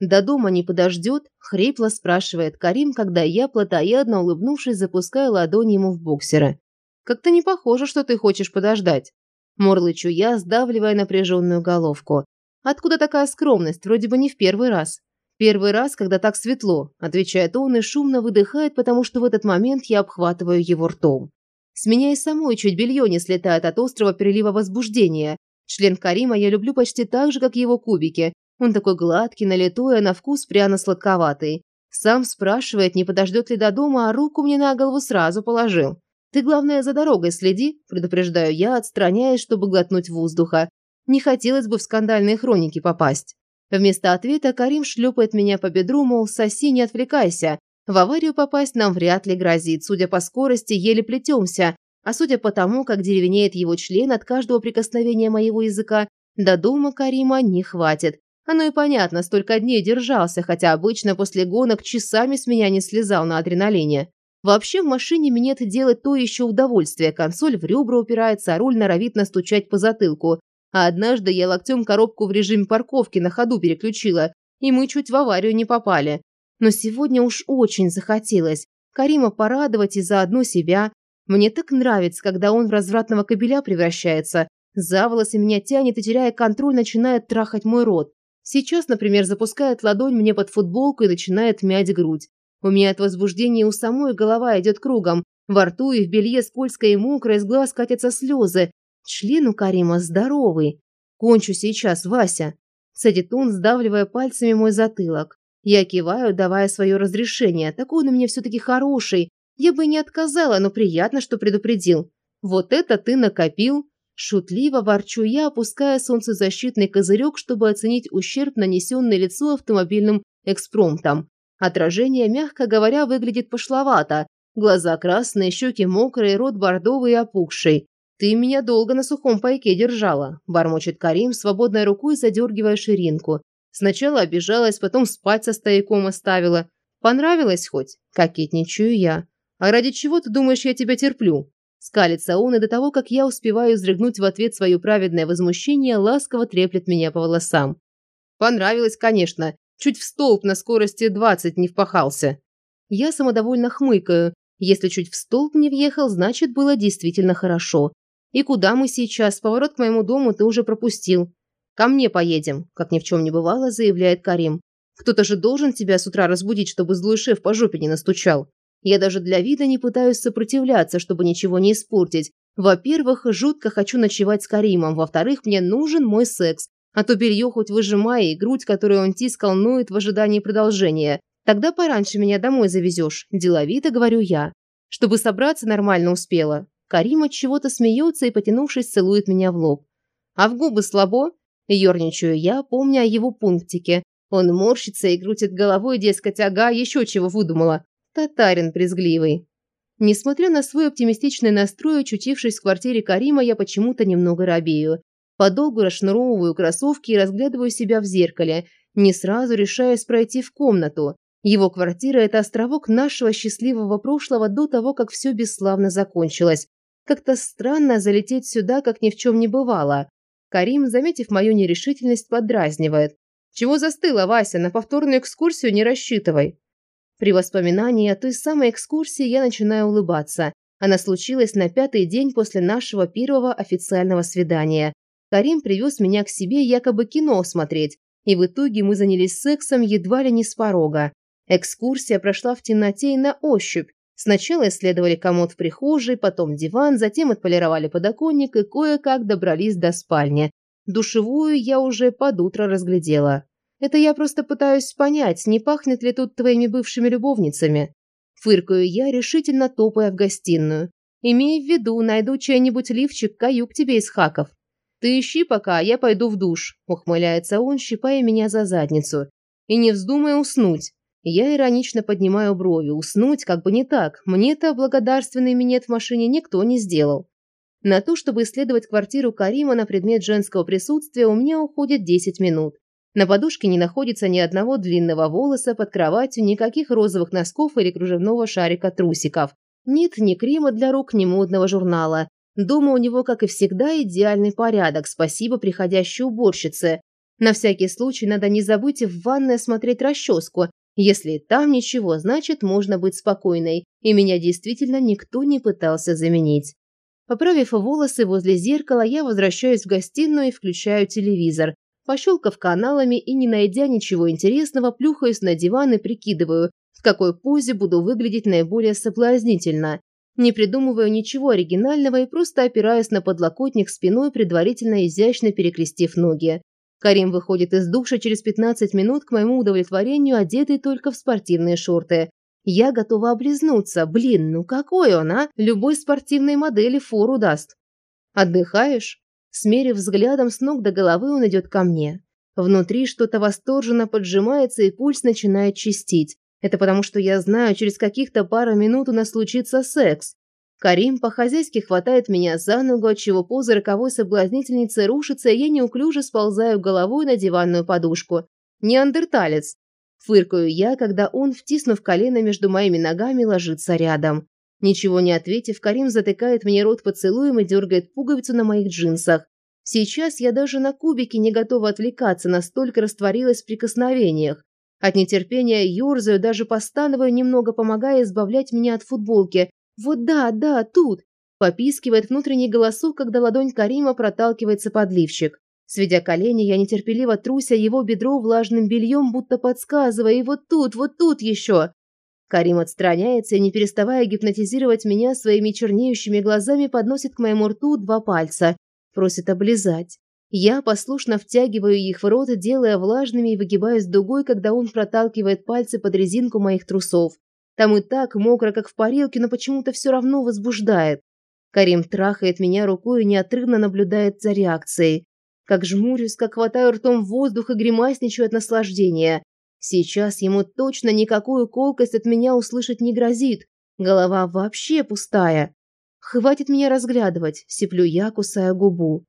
«До дома не подождет?» – хрипло спрашивает Карим, когда я, плотоядно улыбнувшись, запускаю ладонь ему в боксеры. «Как-то не похоже, что ты хочешь подождать». Морлычу я, сдавливая напряженную головку. «Откуда такая скромность? Вроде бы не в первый раз». «Первый раз, когда так светло», – отвечает он и шумно выдыхает, потому что в этот момент я обхватываю его ртом. С меня и самой чуть белье не слетает от острого перелива возбуждения. Член Карима я люблю почти так же, как его кубики, он такой гладкий, налитой, а на вкус пряно-сладковатый. Сам спрашивает, не подождет ли до дома, а руку мне на голову сразу положил. «Ты, главное, за дорогой следи», – предупреждаю я, отстраняясь, чтобы глотнуть воздуха. Не хотелось бы в скандальные хроники попасть. Вместо ответа Карим шлепает меня по бедру, мол, соси, не отвлекайся. В аварию попасть нам вряд ли грозит, судя по скорости, еле плетемся. А судя по тому, как деревенеет его член от каждого прикосновения моего языка, до дома Карима не хватит. Оно и понятно, столько дней держался, хотя обычно после гонок часами с меня не слезал на адреналине. Вообще в машине мне это делать то еще удовольствие. Консоль в ребра упирается, а руль норовит настучать по затылку. А однажды я локтем коробку в режиме парковки на ходу переключила, и мы чуть в аварию не попали. Но сегодня уж очень захотелось. Карима порадовать и заодно себя. Мне так нравится, когда он в развратного кобеля превращается. За волосы меня тянет и, теряя контроль, начинает трахать мой рот. Сейчас, например, запускает ладонь мне под футболку и начинает мять грудь. У меня от возбуждения у самой голова идет кругом. Во рту и в белье скользкое и мокрое, из глаз катятся слезы. Член у Карима здоровый. Кончу сейчас, Вася. Садит он, сдавливая пальцами мой затылок. Я киваю, давая свое разрешение. Такой он у меня все-таки хороший. Я бы не отказала, но приятно, что предупредил. Вот это ты накопил. Шутливо ворчу я, опуская солнцезащитный козырек, чтобы оценить ущерб, нанесенный лицу автомобильным экспромтом. Отражение, мягко говоря, выглядит пошловато. Глаза красные, щеки мокрые, рот бордовый и опухший. «Ты меня долго на сухом пайке держала», – бормочет Карим, свободной рукой задергивая ширинку. Сначала обижалась, потом спать со стояком оставила. Понравилось хоть? Кокетничаю я. А ради чего ты думаешь, я тебя терплю? Скалится он, и до того, как я успеваю изрыгнуть в ответ свое праведное возмущение, ласково треплет меня по волосам. Понравилось, конечно. Чуть в столб на скорости 20 не впахался. Я самодовольно хмыкаю. Если чуть в столб не въехал, значит, было действительно хорошо. И куда мы сейчас? Поворот к моему дому ты уже пропустил. Ко мне поедем, как ни в чем не бывало, заявляет Карим. Кто-то же должен тебя с утра разбудить, чтобы злой шеф по жопе не настучал. Я даже для вида не пытаюсь сопротивляться, чтобы ничего не испортить. Во-первых, жутко хочу ночевать с Каримом. Во-вторых, мне нужен мой секс. А то белье хоть выжимая, и грудь, которую он тискал, ноет в ожидании продолжения. Тогда пораньше меня домой завезешь. Деловито говорю я. Чтобы собраться нормально успела. Карим от чего-то смеется и, потянувшись, целует меня в лоб. А в губы слабо? Ёрничаю я, помня о его пунктике. Он морщится и крутит головой, дескать, ага, еще чего выдумала. Татарин брезгливый. Несмотря на свой оптимистичный настрой, очутившись в квартире Карима, я почему-то немного робею. Подолгу расшнуровываю кроссовки и разглядываю себя в зеркале, не сразу решаясь пройти в комнату. Его квартира – это островок нашего счастливого прошлого до того, как все бесславно закончилось. Как-то странно залететь сюда, как ни в чем не бывало. Карим, заметив мою нерешительность, подразнивает. «Чего застыла, Вася? На повторную экскурсию не рассчитывай». При воспоминании о той самой экскурсии я начинаю улыбаться. Она случилась на пятый день после нашего первого официального свидания. Карим привез меня к себе якобы кино смотреть, и в итоге мы занялись сексом едва ли не с порога. Экскурсия прошла в темноте и на ощупь. Сначала исследовали комод в прихожей, потом диван, затем отполировали подоконник и кое-как добрались до спальни. Душевую я уже под утро разглядела. Это я просто пытаюсь понять, не пахнет ли тут твоими бывшими любовницами. Фыркаю я, решительно топая в гостиную. Имей в виду, найду чей-нибудь лифчик, каюк тебе из хаков. Ты ищи пока, а я пойду в душ, ухмыляется он, щипая меня за задницу. И не вздумай уснуть. Я иронично поднимаю брови. Уснуть как бы не так. Мне-то благодарственный минет в машине никто не сделал. На то, чтобы исследовать квартиру Карима на предмет женского присутствия, у меня уходит 10 минут. На подушке не находится ни одного длинного волоса, под кроватью никаких розовых носков или кружевного шарика трусиков. Нет ни крема для рук, ни модного журнала. Дома у него, как и всегда, идеальный порядок, спасибо приходящей уборщице. На всякий случай надо не забыть в ванной осмотреть расческу. Если там ничего, значит, можно быть спокойной, и меня действительно никто не пытался заменить. Поправив волосы возле зеркала, я возвращаюсь в гостиную и включаю телевизор. Пощелкав каналами и не найдя ничего интересного, плюхаюсь на диван и прикидываю, в какой позе буду выглядеть наиболее соблазнительно. Не придумываю ничего оригинального и просто опираюсь на подлокотник спиной, предварительно изящно перекрестив ноги. Карим выходит из душа через 15 минут к моему удовлетворению, одетый только в спортивные шорты. Я готова облизнуться. Блин, ну какой он, а? Любой спортивной модели фору даст. Отдыхаешь? Смерив взглядом с ног до головы, он идет ко мне. Внутри что-то восторженно поджимается, и пульс начинает чистить. Это потому, что я знаю, через каких-то пару минут у нас случится секс. Карим по-хозяйски хватает меня за ногу, отчего поза роковой соблазнительницы рушится, и я неуклюже сползаю головой на диванную подушку. Неандерталец. Фыркаю я, когда он, втиснув колено между моими ногами, ложится рядом. Ничего не ответив, Карим затыкает мне рот поцелуем и дергает пуговицу на моих джинсах. Сейчас я даже на кубике не готова отвлекаться, настолько растворилась в прикосновениях. От нетерпения ёрзаю, даже постановаю, немного помогая избавлять меня от футболки. Вот да, да, тут. Попискивает внутренний голосок, когда ладонь Карима проталкивается под лифчик. Сведя колени, я нетерпеливо труся его бедро влажным бельем, будто подсказывая, и вот тут, вот тут еще. Карим отстраняется и, не переставая гипнотизировать меня своими чернеющими глазами, подносит к моему рту два пальца. Просит облизать. Я послушно втягиваю их в рот, делая влажными и выгибаюсь дугой, когда он проталкивает пальцы под резинку моих трусов. Там и так мокро, как в парилке, но почему-то все равно возбуждает. Карим трахает меня рукой и неотрывно наблюдает за реакцией. Как жмурюсь, как хватаю ртом воздух и гримасничаю от наслаждения. Сейчас ему точно никакую колкость от меня услышать не грозит. Голова вообще пустая. Хватит меня разглядывать, сиплю я, кусая губу.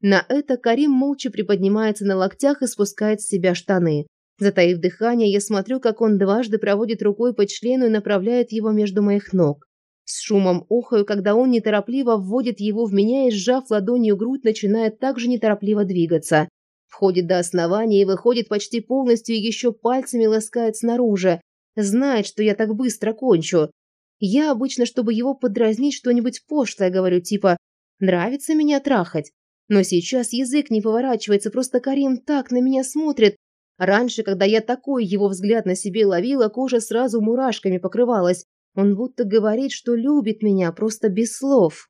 На это Карим молча приподнимается на локтях и спускает с себя штаны. Затаив дыхание, я смотрю, как он дважды проводит рукой по члену и направляет его между моих ног. С шумом охаю, когда он неторопливо вводит его в меня и, сжав ладонью грудь, начинает также неторопливо двигаться. Входит до основания и выходит почти полностью и еще пальцами ласкает снаружи. Знает, что я так быстро кончу. Я обычно, чтобы его подразнить, что-нибудь пошлое говорю, типа «нравится меня трахать». Но сейчас язык не поворачивается, просто Карим так на меня смотрит. Раньше, когда я такой его взгляд на себе ловила, кожа сразу мурашками покрывалась. Он будто говорит, что любит меня, просто без слов.